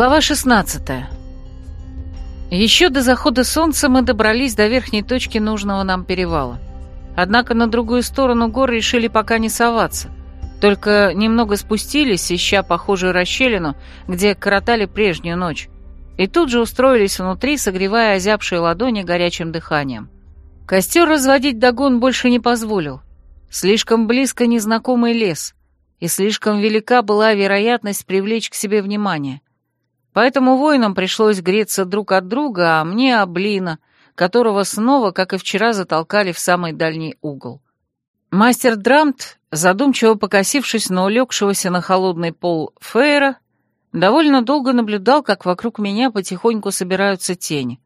Глава 16 Еще до захода солнца мы добрались до верхней точки нужного нам перевала. Однако на другую сторону гор решили пока не соваться. Только немного спустились, ища похожую расщелину, где коротали прежнюю ночь. И тут же устроились внутри, согревая озябшие ладони горячим дыханием. Костер разводить догон больше не позволил. Слишком близко незнакомый лес, и слишком велика была вероятность привлечь к себе внимание. Поэтому воинам пришлось греться друг от друга, а мне об Лина, которого снова, как и вчера, затолкали в самый дальний угол. Мастер Драмт, задумчиво покосившись на улегшегося на холодный пол Фейра, довольно долго наблюдал, как вокруг меня потихоньку собираются тени.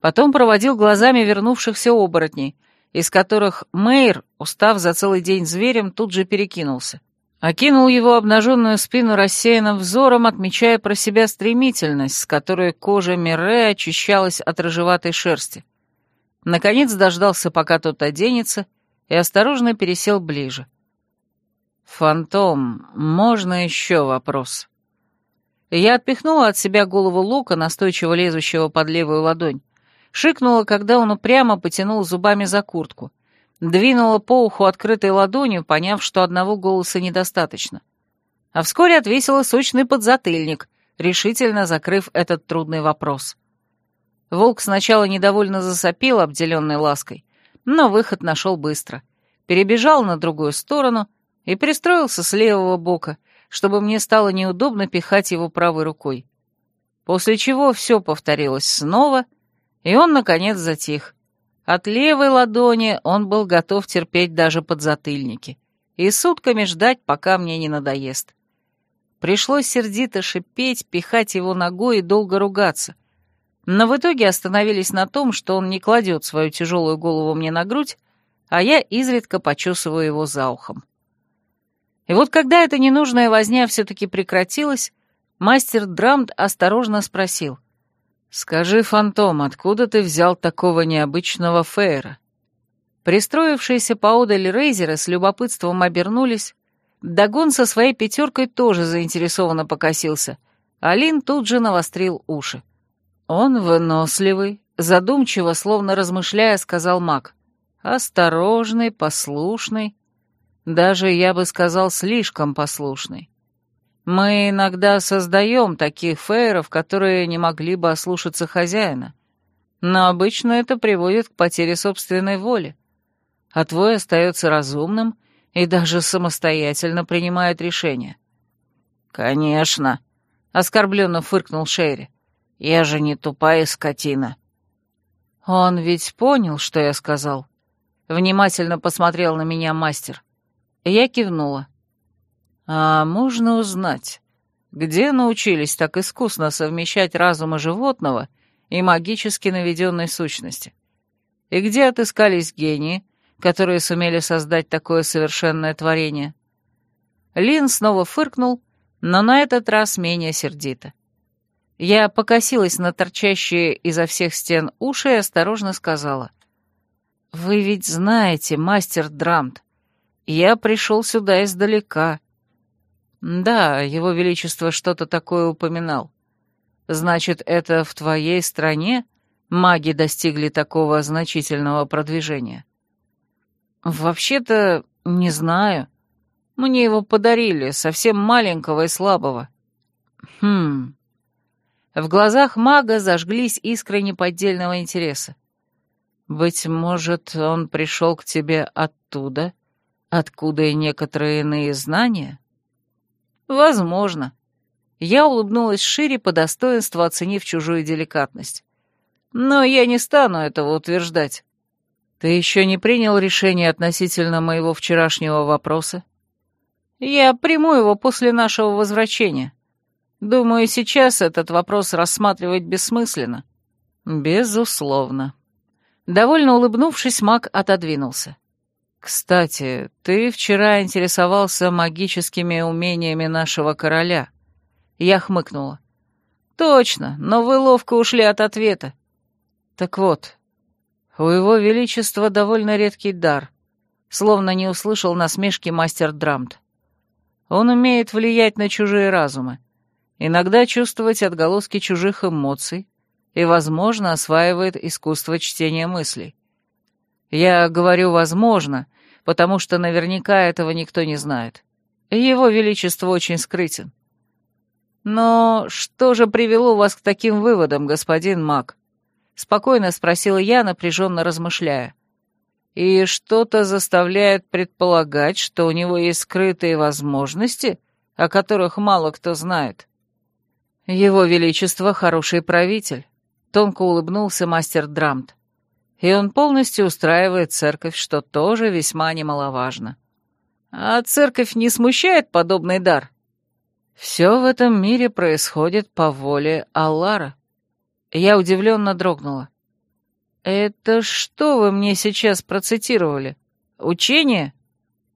Потом проводил глазами вернувшихся оборотней, из которых Мэйр, устав за целый день зверем, тут же перекинулся. Окинул его обнаженную спину рассеянным взором, отмечая про себя стремительность, с которой кожа Мирре очищалась от рыжеватой шерсти. Наконец дождался, пока тот оденется, и осторожно пересел ближе. «Фантом, можно еще вопрос?» Я отпихнула от себя голову Лука, настойчиво лезущего под левую ладонь, шикнула, когда он упрямо потянул зубами за куртку — Двинула по уху открытой ладонью, поняв, что одного голоса недостаточно. А вскоре отвесила сочный подзатыльник, решительно закрыв этот трудный вопрос. Волк сначала недовольно засопил, обделенный лаской, но выход нашел быстро. Перебежал на другую сторону и пристроился с левого бока, чтобы мне стало неудобно пихать его правой рукой. После чего все повторилось снова, и он, наконец, затих — от левой ладони он был готов терпеть даже подзатыльники и сутками ждать, пока мне не надоест. Пришлось сердито шипеть, пихать его ногой и долго ругаться. Но в итоге остановились на том, что он не кладет свою тяжелую голову мне на грудь, а я изредка почесываю его за ухом. И вот когда эта ненужная возня все-таки прекратилась, мастер Драмд осторожно спросил — «Скажи, Фантом, откуда ты взял такого необычного фейра?» Пристроившиеся поодаль Рейзера с любопытством обернулись. Дагон со своей пятеркой тоже заинтересованно покосился. Алин тут же навострил уши. «Он выносливый», задумчиво, словно размышляя, сказал маг. «Осторожный, послушный. Даже, я бы сказал, слишком послушный. Мы иногда создаем таких фейров, которые не могли бы ослушаться хозяина. Но обычно это приводит к потере собственной воли. А твой остается разумным и даже самостоятельно принимает решения. «Конечно», — оскорбленно фыркнул Шерри. «Я же не тупая скотина». «Он ведь понял, что я сказал?» Внимательно посмотрел на меня мастер. Я кивнула. «А можно узнать, где научились так искусно совмещать разумы животного и магически наведенной сущности? И где отыскались гении, которые сумели создать такое совершенное творение?» Лин снова фыркнул, но на этот раз менее сердито. Я покосилась на торчащие изо всех стен уши и осторожно сказала. «Вы ведь знаете, мастер Драмт, я пришел сюда издалека, «Да, его величество что-то такое упоминал. Значит, это в твоей стране маги достигли такого значительного продвижения?» «Вообще-то, не знаю. Мне его подарили, совсем маленького и слабого». «Хм...» В глазах мага зажглись искры неподдельного интереса. «Быть может, он пришел к тебе оттуда, откуда и некоторые иные знания?» «Возможно». Я улыбнулась шире, по достоинству оценив чужую деликатность. «Но я не стану этого утверждать». «Ты еще не принял решение относительно моего вчерашнего вопроса?» «Я приму его после нашего возвращения. Думаю, сейчас этот вопрос рассматривать бессмысленно». «Безусловно». Довольно улыбнувшись, маг отодвинулся. «Кстати, ты вчера интересовался магическими умениями нашего короля». Я хмыкнула. «Точно, но вы ловко ушли от ответа». «Так вот, у его величества довольно редкий дар», словно не услышал насмешки мастер Драмт. «Он умеет влиять на чужие разумы, иногда чувствовать отголоски чужих эмоций и, возможно, осваивает искусство чтения мыслей. Я говорю «возможно», потому что наверняка этого никто не знает. Его Величество очень скрытен. Но что же привело вас к таким выводам, господин Мак? Спокойно спросила я, напряженно размышляя. И что-то заставляет предполагать, что у него есть скрытые возможности, о которых мало кто знает. Его Величество — хороший правитель. Тонко улыбнулся мастер Драмт. И он полностью устраивает церковь, что тоже весьма немаловажно. А церковь не смущает подобный дар? Все в этом мире происходит по воле Аллара. Я удивленно дрогнула. «Это что вы мне сейчас процитировали? Учение?»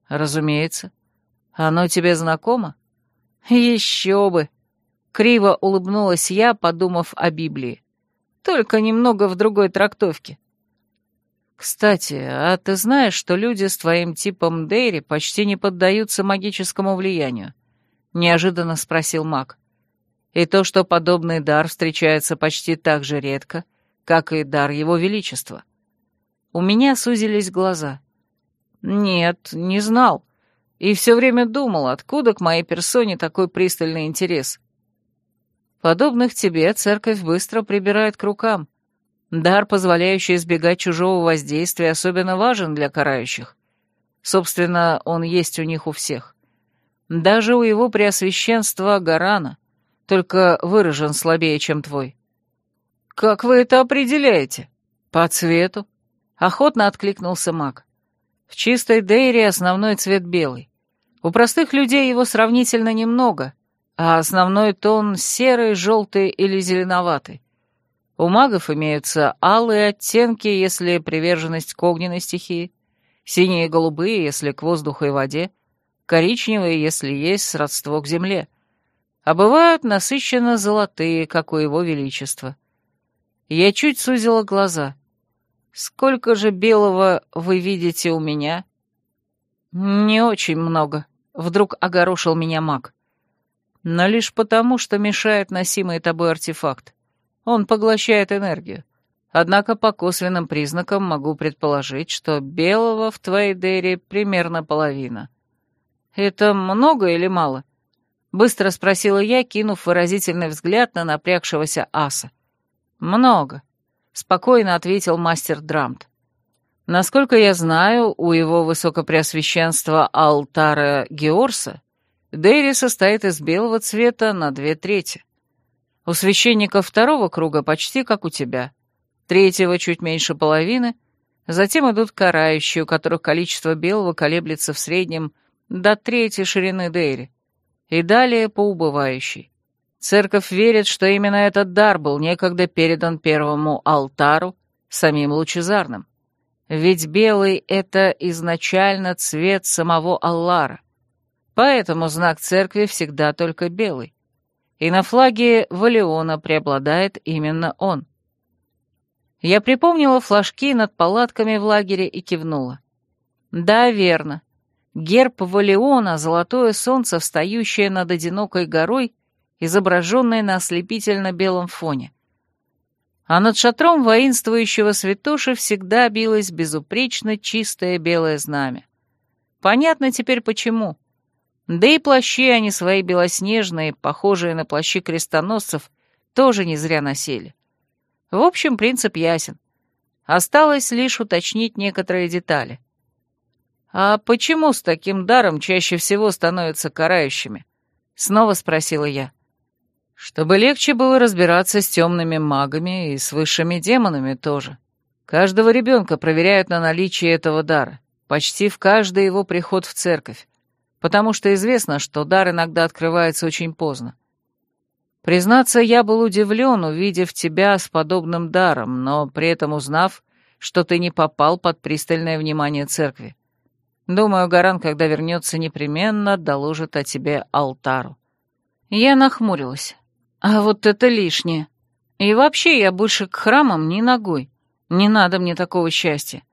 «Разумеется. Оно тебе знакомо?» «Еще бы!» Криво улыбнулась я, подумав о Библии. «Только немного в другой трактовке. «Кстати, а ты знаешь, что люди с твоим типом Дейри почти не поддаются магическому влиянию?» — неожиданно спросил маг. «И то, что подобный дар встречается почти так же редко, как и дар его величества». У меня сузились глаза. «Нет, не знал. И все время думал, откуда к моей персоне такой пристальный интерес». «Подобных тебе церковь быстро прибирает к рукам», Дар, позволяющий избегать чужого воздействия, особенно важен для карающих. Собственно, он есть у них у всех. Даже у его преосвященства Гарана, только выражен слабее, чем твой. «Как вы это определяете?» «По цвету», — охотно откликнулся маг. «В чистой Дейре основной цвет белый. У простых людей его сравнительно немного, а основной тон серый, желтый или зеленоватый. У магов имеются алые оттенки, если приверженность к огненной стихии, синие и голубые, если к воздуху и воде, коричневые, если есть сродство к земле, а бывают насыщенно золотые, как у его величества. Я чуть сузила глаза. «Сколько же белого вы видите у меня?» «Не очень много», — вдруг огорошил меня маг. «Но лишь потому, что мешает носимый тобой артефакт. Он поглощает энергию. Однако по косвенным признакам могу предположить, что белого в твоей Дере примерно половина. Это много или мало? Быстро спросила я, кинув выразительный взгляд на напрягшегося аса. Много, спокойно ответил мастер Драмт. Насколько я знаю, у его высокопреосвященства Алтара Георса Дейри состоит из белого цвета на две трети. У священников второго круга почти как у тебя. Третьего чуть меньше половины. Затем идут карающие, у которых количество белого колеблется в среднем до третьей ширины Дейри. И далее по убывающей. Церковь верит, что именно этот дар был некогда передан первому алтару, самим лучезарным. Ведь белый — это изначально цвет самого Аллара. Поэтому знак церкви всегда только белый и на флаге Валиона преобладает именно он. Я припомнила флажки над палатками в лагере и кивнула. Да, верно. Герб Валиона — золотое солнце, встающее над одинокой горой, изображенное на ослепительно-белом фоне. А над шатром воинствующего святоши всегда билось безупречно чистое белое знамя. Понятно теперь почему. Да и плащи они свои белоснежные, похожие на плащи крестоносцев, тоже не зря носили. В общем, принцип ясен. Осталось лишь уточнить некоторые детали. «А почему с таким даром чаще всего становятся карающими?» — снова спросила я. «Чтобы легче было разбираться с темными магами и с высшими демонами тоже. Каждого ребенка проверяют на наличие этого дара, почти в каждый его приход в церковь потому что известно, что дар иногда открывается очень поздно. Признаться, я был удивлен, увидев тебя с подобным даром, но при этом узнав, что ты не попал под пристальное внимание церкви. Думаю, Гаран, когда вернется, непременно доложит о тебе алтару. Я нахмурилась. А вот это лишнее. И вообще я больше к храмам ни ногой. Не надо мне такого счастья.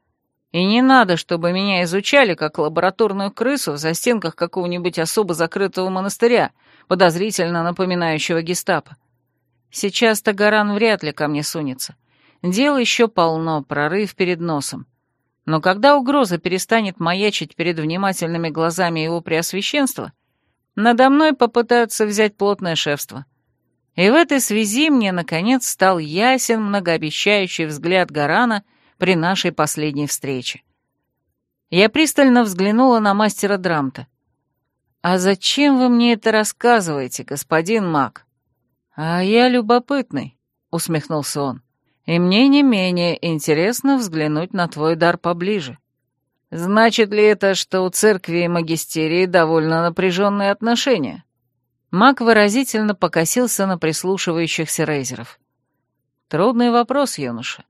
И не надо, чтобы меня изучали как лабораторную крысу в застенках какого-нибудь особо закрытого монастыря, подозрительно напоминающего гестапо. Сейчас-то Гаран вряд ли ко мне сунется. Дел еще полно, прорыв перед носом. Но когда угроза перестанет маячить перед внимательными глазами его преосвященства, надо мной попытаются взять плотное шефство. И в этой связи мне, наконец, стал ясен многообещающий взгляд Гарана при нашей последней встрече. Я пристально взглянула на мастера Драмта. «А зачем вы мне это рассказываете, господин маг?» «А я любопытный», — усмехнулся он. «И мне не менее интересно взглянуть на твой дар поближе. Значит ли это, что у церкви и магистерии довольно напряженные отношения?» Маг выразительно покосился на прислушивающихся рейзеров. «Трудный вопрос, юноша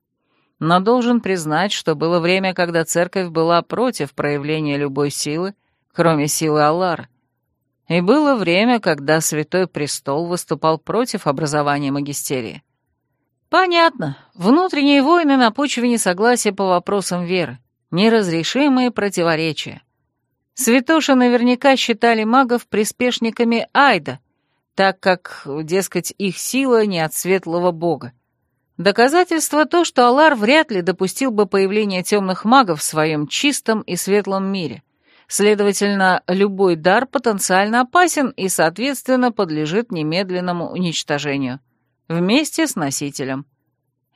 но должен признать, что было время, когда церковь была против проявления любой силы, кроме силы Аллара. И было время, когда Святой Престол выступал против образования магистерии. Понятно, внутренние войны на почве несогласия по вопросам веры, неразрешимые противоречия. Святоши наверняка считали магов приспешниками Айда, так как, дескать, их сила не от светлого бога. Доказательство то, что Алар вряд ли допустил бы появление темных магов в своем чистом и светлом мире. Следовательно, любой дар потенциально опасен и, соответственно, подлежит немедленному уничтожению. Вместе с носителем.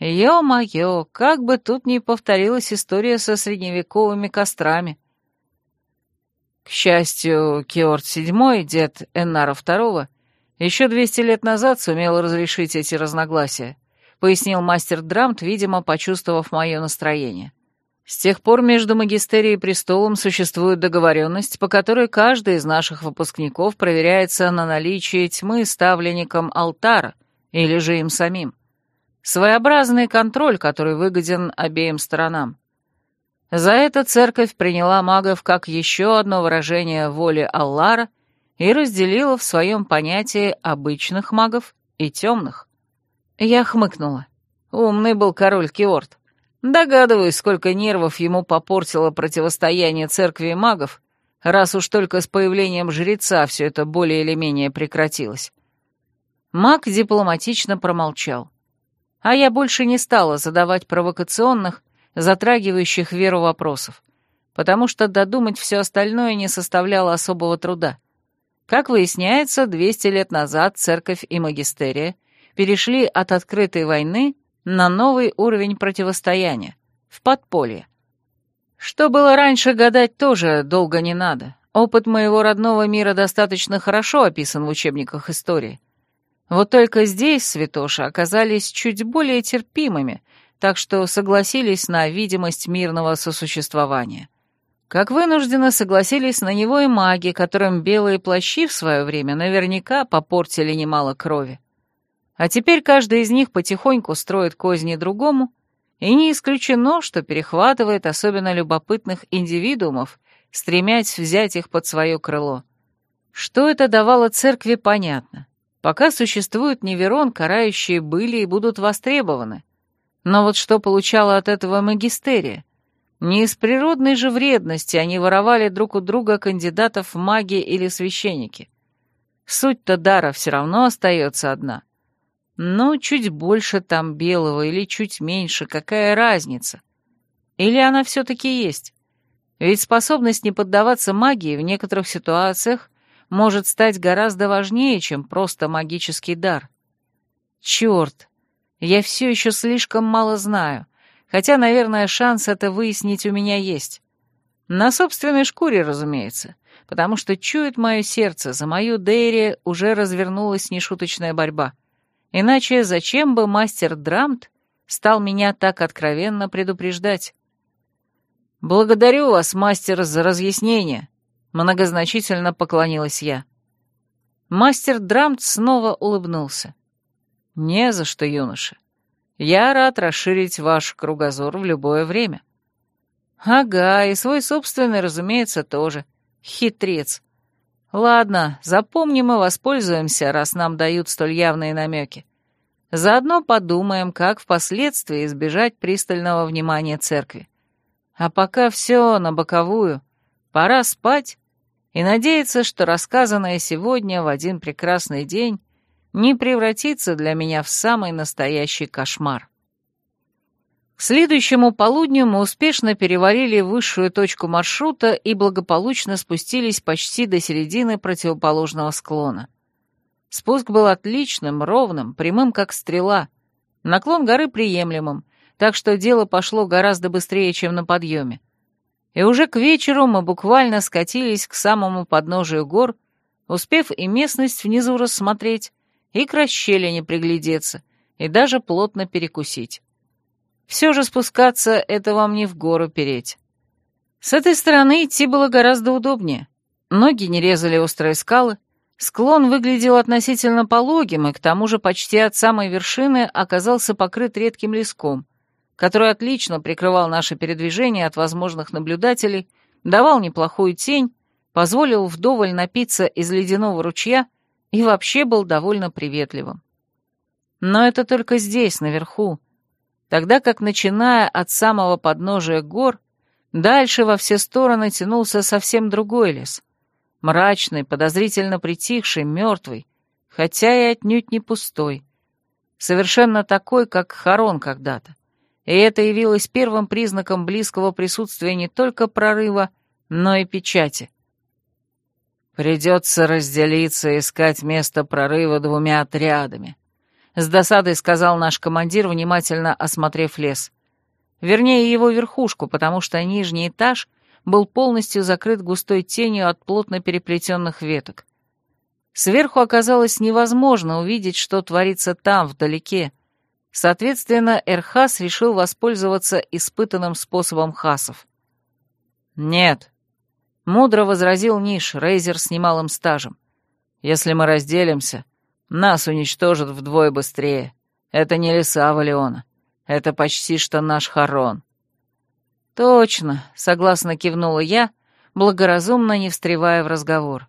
Ё-моё, как бы тут ни повторилась история со средневековыми кострами. К счастью, Кеорт VII, дед Эннара II, еще 200 лет назад сумел разрешить эти разногласия —— пояснил мастер Драмт, видимо, почувствовав мое настроение. «С тех пор между магистерией и престолом существует договоренность, по которой каждый из наших выпускников проверяется на наличие тьмы ставленником алтара или же им самим. Своеобразный контроль, который выгоден обеим сторонам. За это церковь приняла магов как еще одно выражение воли Аллара и разделила в своем понятии обычных магов и темных. Я хмыкнула. Умный был король Киорт. Догадываюсь, сколько нервов ему попортило противостояние церкви и магов, раз уж только с появлением жреца все это более или менее прекратилось. Маг дипломатично промолчал. А я больше не стала задавать провокационных, затрагивающих веру вопросов, потому что додумать все остальное не составляло особого труда. Как выясняется, 200 лет назад церковь и магистерия — перешли от открытой войны на новый уровень противостояния, в подполье. Что было раньше, гадать тоже долго не надо. Опыт моего родного мира достаточно хорошо описан в учебниках истории. Вот только здесь святоши оказались чуть более терпимыми, так что согласились на видимость мирного сосуществования. Как вынужденно согласились на него и маги, которым белые плащи в свое время наверняка попортили немало крови. А теперь каждый из них потихоньку строит козни другому, и не исключено, что перехватывает особенно любопытных индивидуумов, стремясь взять их под свое крыло. Что это давало церкви, понятно. Пока существует Неверон, карающие были и будут востребованы. Но вот что получало от этого магистерия? Не из природной же вредности они воровали друг у друга кандидатов в маги или священники. Суть-то дара все равно остается одна. Ну, чуть больше там белого или чуть меньше, какая разница? Или она все-таки есть? Ведь способность не поддаваться магии в некоторых ситуациях может стать гораздо важнее, чем просто магический дар. Черт, я все еще слишком мало знаю, хотя, наверное, шанс это выяснить у меня есть. На собственной шкуре, разумеется, потому что чует мое сердце, за мою Дейри уже развернулась нешуточная борьба — Иначе зачем бы мастер Драмт стал меня так откровенно предупреждать? «Благодарю вас, мастер, за разъяснение», — многозначительно поклонилась я. Мастер Драмт снова улыбнулся. «Не за что, юноша. Я рад расширить ваш кругозор в любое время». «Ага, и свой собственный, разумеется, тоже. Хитрец. Ладно, запомним и воспользуемся, раз нам дают столь явные намеки. Заодно подумаем, как впоследствии избежать пристального внимания церкви. А пока все на боковую, пора спать и надеяться, что рассказанное сегодня в один прекрасный день не превратится для меня в самый настоящий кошмар. К следующему полудню мы успешно переварили высшую точку маршрута и благополучно спустились почти до середины противоположного склона. Спуск был отличным, ровным, прямым как стрела. Наклон горы приемлемым, так что дело пошло гораздо быстрее, чем на подъеме. И уже к вечеру мы буквально скатились к самому подножию гор, успев и местность внизу рассмотреть, и к расщелине приглядеться, и даже плотно перекусить. Все же спускаться — это вам не в гору переть. С этой стороны идти было гораздо удобнее. Ноги не резали острые скалы, склон выглядел относительно пологим, и к тому же почти от самой вершины оказался покрыт редким леском, который отлично прикрывал наше передвижение от возможных наблюдателей, давал неплохую тень, позволил вдоволь напиться из ледяного ручья и вообще был довольно приветливым. Но это только здесь, наверху, тогда как, начиная от самого подножия гор, дальше во все стороны тянулся совсем другой лес. Мрачный, подозрительно притихший, мертвый, хотя и отнюдь не пустой. Совершенно такой, как Харон когда-то. И это явилось первым признаком близкого присутствия не только прорыва, но и печати. Придется разделиться и искать место прорыва двумя отрядами, с досадой сказал наш командир, внимательно осмотрев лес. Вернее, его верхушку, потому что нижний этаж был полностью закрыт густой тенью от плотно переплетенных веток. Сверху оказалось невозможно увидеть, что творится там, вдалеке. Соответственно, Эрхас решил воспользоваться испытанным способом хасов. «Нет», — мудро возразил Ниш, рейзер с немалым стажем. «Если мы разделимся, нас уничтожат вдвое быстрее. Это не леса Валиона. Это почти что наш Харон». «Точно», — согласно кивнула я, благоразумно не встревая в разговор.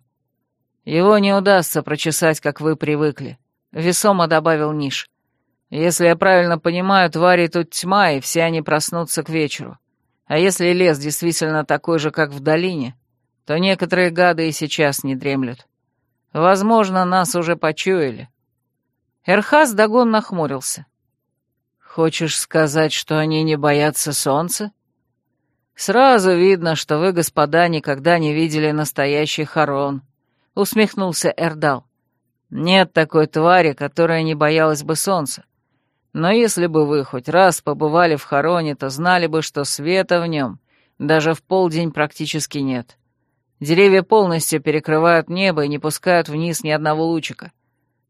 «Его не удастся прочесать, как вы привыкли», — весомо добавил Ниш. «Если я правильно понимаю, твари тут тьма, и все они проснутся к вечеру. А если лес действительно такой же, как в долине, то некоторые гады и сейчас не дремлют. Возможно, нас уже почуяли. Эрхаз Дагон нахмурился. Хочешь сказать, что они не боятся солнца? Сразу видно, что вы, господа, никогда не видели настоящий хорон, усмехнулся Эрдал. Нет такой твари, которая не боялась бы солнца. Но если бы вы хоть раз побывали в хороне, то знали бы, что света в нем даже в полдень практически нет. Деревья полностью перекрывают небо и не пускают вниз ни одного лучика.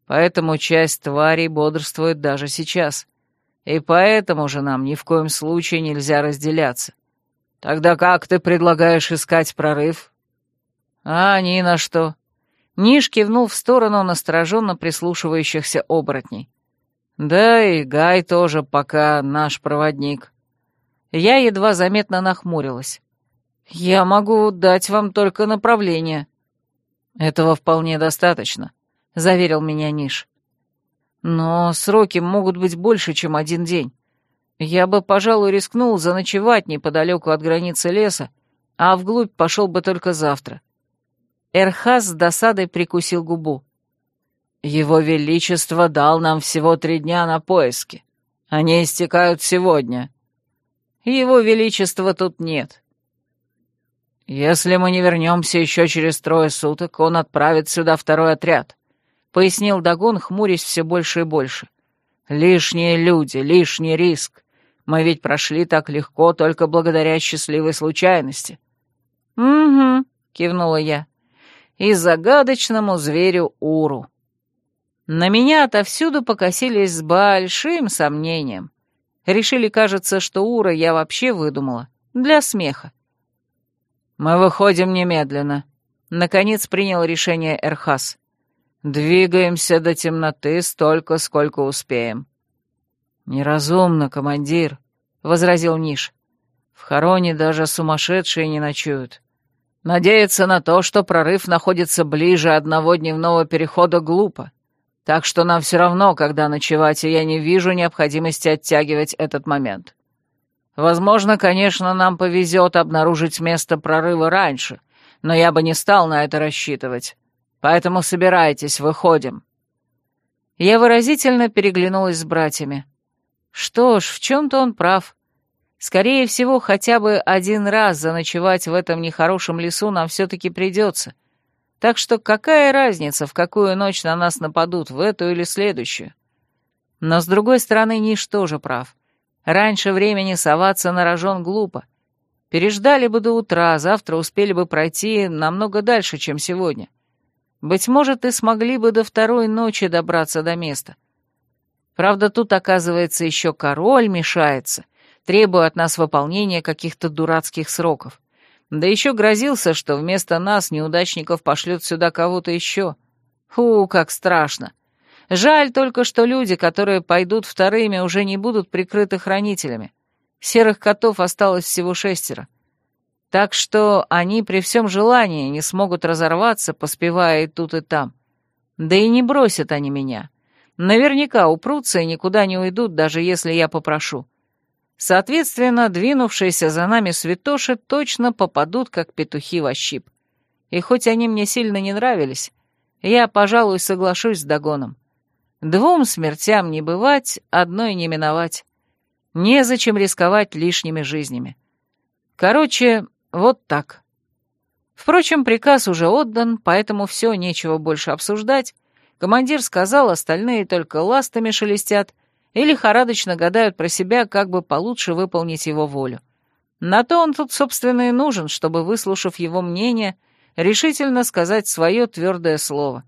Поэтому часть тварей бодрствует даже сейчас. И поэтому же нам ни в коем случае нельзя разделяться. Тогда как ты предлагаешь искать прорыв? А ни на что. Ниш кивнул в сторону настороженно прислушивающихся оборотней. Да и Гай тоже пока наш проводник. Я едва заметно нахмурилась. «Я могу дать вам только направление». «Этого вполне достаточно», — заверил меня Ниш. «Но сроки могут быть больше, чем один день. Я бы, пожалуй, рискнул заночевать неподалеку от границы леса, а вглубь пошел бы только завтра». Эрхаз с досадой прикусил губу. «Его Величество дал нам всего три дня на поиски. Они истекают сегодня. Его Величества тут нет. «Если мы не вернемся еще через трое суток, он отправит сюда второй отряд», — пояснил Дагон, хмурясь все больше и больше. «Лишние люди, лишний риск. Мы ведь прошли так легко только благодаря счастливой случайности». «Угу», — кивнула я. «И загадочному зверю Уру». На меня отовсюду покосились с большим сомнением. Решили, кажется, что Ура я вообще выдумала. Для смеха. «Мы выходим немедленно», — наконец принял решение Эрхас. «Двигаемся до темноты столько, сколько успеем». «Неразумно, командир», — возразил Ниш. «В хороне даже сумасшедшие не ночуют. Надеяться на то, что прорыв находится ближе одного дневного перехода, глупо. Так что нам все равно, когда ночевать, и я не вижу необходимости оттягивать этот момент». Возможно, конечно, нам повезет обнаружить место прорыва раньше, но я бы не стал на это рассчитывать. Поэтому собирайтесь, выходим». Я выразительно переглянулась с братьями. Что ж, в чем-то он прав. Скорее всего, хотя бы один раз заночевать в этом нехорошем лесу нам все-таки придется. Так что какая разница, в какую ночь на нас нападут, в эту или следующую? Но, с другой стороны, Ниш тоже прав. Раньше времени соваться на рожон глупо. Переждали бы до утра, завтра успели бы пройти намного дальше, чем сегодня. Быть может, и смогли бы до второй ночи добраться до места. Правда, тут, оказывается, еще король мешается, требуя от нас выполнения каких-то дурацких сроков. Да еще грозился, что вместо нас, неудачников, пошлет сюда кого-то еще. Фу, как страшно. Жаль только, что люди, которые пойдут вторыми, уже не будут прикрыты хранителями. Серых котов осталось всего шестеро. Так что они при всем желании не смогут разорваться, поспевая и тут, и там. Да и не бросят они меня. Наверняка упрутся и никуда не уйдут, даже если я попрошу. Соответственно, двинувшиеся за нами святоши точно попадут, как петухи во щип. И хоть они мне сильно не нравились, я, пожалуй, соглашусь с догоном. Двум смертям не бывать, одной не миновать. Незачем рисковать лишними жизнями. Короче, вот так. Впрочем, приказ уже отдан, поэтому все, нечего больше обсуждать. Командир сказал, остальные только ластами шелестят и лихорадочно гадают про себя, как бы получше выполнить его волю. На то он тут, собственно, и нужен, чтобы, выслушав его мнение, решительно сказать свое твердое слово.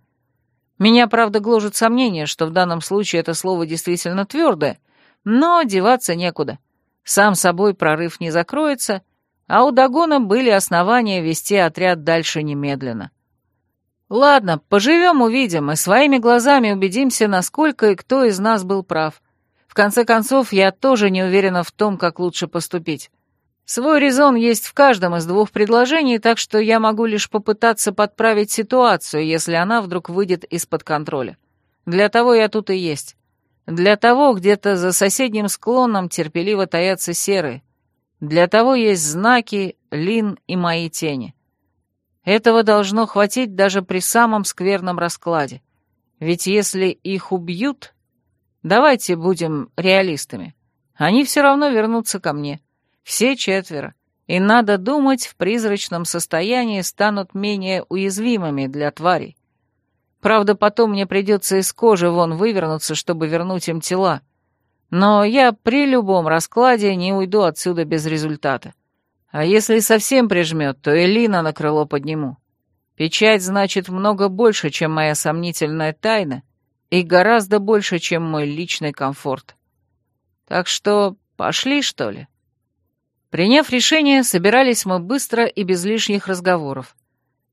Меня, правда, гложет сомнение, что в данном случае это слово действительно твердое, но деваться некуда. Сам собой прорыв не закроется, а у Дагона были основания вести отряд дальше немедленно. Ладно, поживем-увидим и своими глазами убедимся, насколько и кто из нас был прав. В конце концов, я тоже не уверена в том, как лучше поступить. Свой резон есть в каждом из двух предложений, так что я могу лишь попытаться подправить ситуацию, если она вдруг выйдет из-под контроля. Для того я тут и есть. Для того где-то за соседним склоном терпеливо таятся серые. Для того есть знаки, лин и мои тени. Этого должно хватить даже при самом скверном раскладе. Ведь если их убьют, давайте будем реалистами, они все равно вернутся ко мне. Все четверо. И, надо думать, в призрачном состоянии станут менее уязвимыми для тварей. Правда, потом мне придется из кожи вон вывернуться, чтобы вернуть им тела. Но я при любом раскладе не уйду отсюда без результата. А если совсем прижмет, то Элина на крыло подниму. Печать значит много больше, чем моя сомнительная тайна, и гораздо больше, чем мой личный комфорт. Так что пошли, что ли? Приняв решение, собирались мы быстро и без лишних разговоров.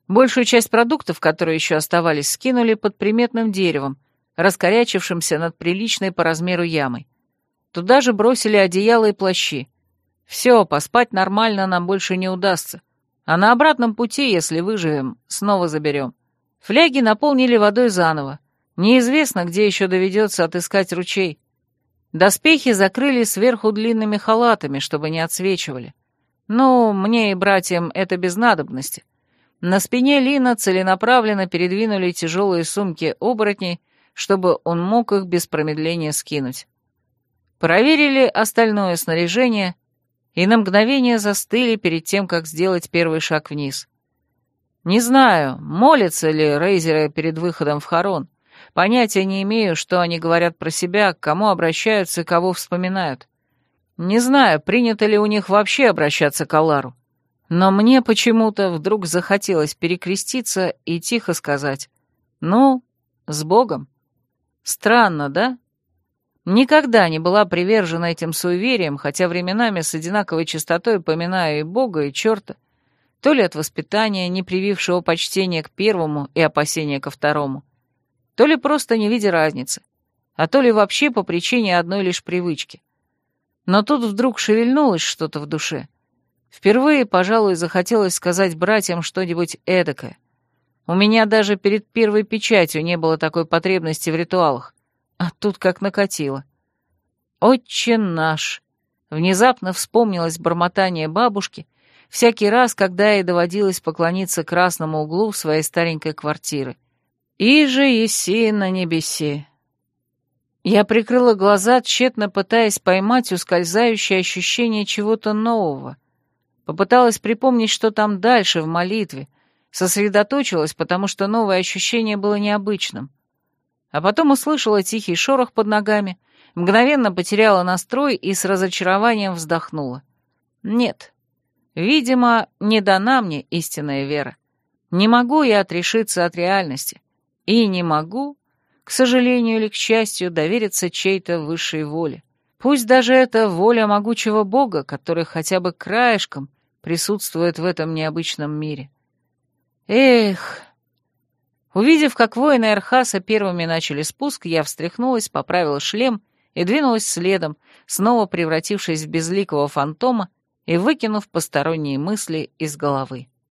Большую часть продуктов, которые еще оставались, скинули под приметным деревом, раскорячившимся над приличной по размеру ямой. Туда же бросили одеяло и плащи. Все, поспать нормально нам больше не удастся. А на обратном пути, если выживем, снова заберем. Фляги наполнили водой заново. Неизвестно, где еще доведется отыскать ручей. Доспехи закрыли сверху длинными халатами, чтобы не отсвечивали. Ну, мне и братьям это без надобности. На спине Лина целенаправленно передвинули тяжелые сумки оборотней, чтобы он мог их без промедления скинуть. Проверили остальное снаряжение и на мгновение застыли перед тем, как сделать первый шаг вниз. Не знаю, молятся ли рейзеры перед выходом в Харон. Понятия не имею, что они говорят про себя, к кому обращаются и кого вспоминают. Не знаю, принято ли у них вообще обращаться к Алару. Но мне почему-то вдруг захотелось перекреститься и тихо сказать «Ну, с Богом». Странно, да? Никогда не была привержена этим суевериям, хотя временами с одинаковой частотой поминаю и Бога, и черта, то ли от воспитания, не привившего почтения к первому и опасения ко второму, то ли просто не видя разницы, а то ли вообще по причине одной лишь привычки. Но тут вдруг шевельнулось что-то в душе. Впервые, пожалуй, захотелось сказать братьям что-нибудь эдакое. У меня даже перед первой печатью не было такой потребности в ритуалах, а тут как накатило. «Отче наш, Внезапно вспомнилось бормотание бабушки всякий раз, когда ей доводилось поклониться красному углу в своей старенькой квартиры. «И же еси на небесе». Я прикрыла глаза, тщетно пытаясь поймать ускользающее ощущение чего-то нового. Попыталась припомнить, что там дальше, в молитве. Сосредоточилась, потому что новое ощущение было необычным. А потом услышала тихий шорох под ногами, мгновенно потеряла настрой и с разочарованием вздохнула. Нет, видимо, не дана мне истинная вера. Не могу я отрешиться от реальности. И не могу, к сожалению или к счастью, довериться чьей-то высшей воле. Пусть даже это воля могучего бога, который хотя бы краешком присутствует в этом необычном мире. Эх... Увидев, как воины Эрхаса первыми начали спуск, я встряхнулась, поправила шлем и двинулась следом, снова превратившись в безликого фантома и выкинув посторонние мысли из головы.